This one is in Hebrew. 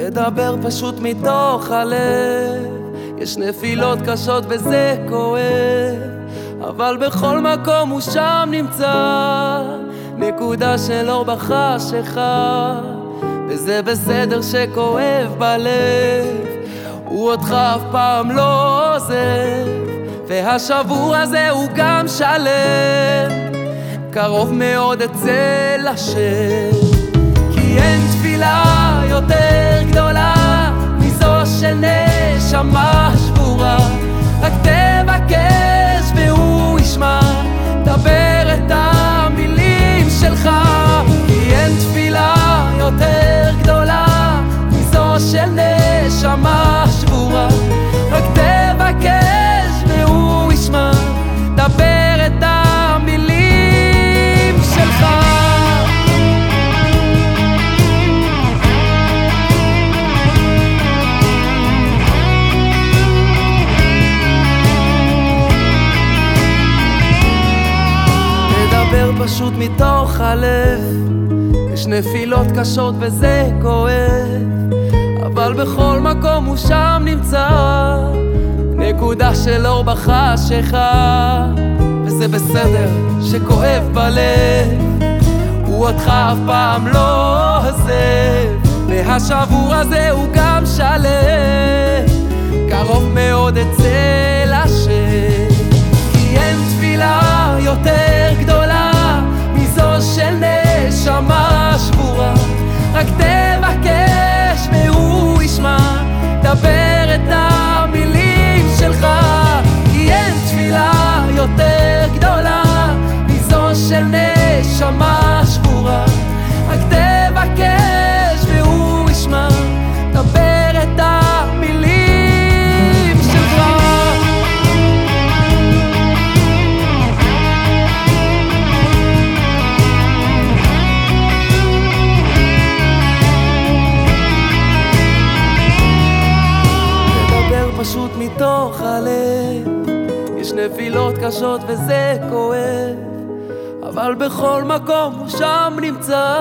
תדבר פשוט מתוך הלב. יש נפילות קשות וזה כואב אבל בכל מקום הוא שם נמצא. נקודה של אור בחשיכה וזה בסדר שכואב בלב. הוא אותך אף פעם לא עוזב והשבוע הזה הוא גם שלם. קרוב מאוד אצל השם My. פשוט מתוך הלב. יש נפילות קשות וזה כואב אבל בכל מקום הוא שם נמצא. נקודה של אור בחשיכה וזה בסדר שכואב בלב. הוא אותך אף פעם לא עוזב והשבוע הזה הוא גם שלם. קרוב מאוד אצל השם כי אין תפילה יותר פשוט מתוך הלב. יש נפילות קשות וזה כואב אבל בכל מקום שם נמצא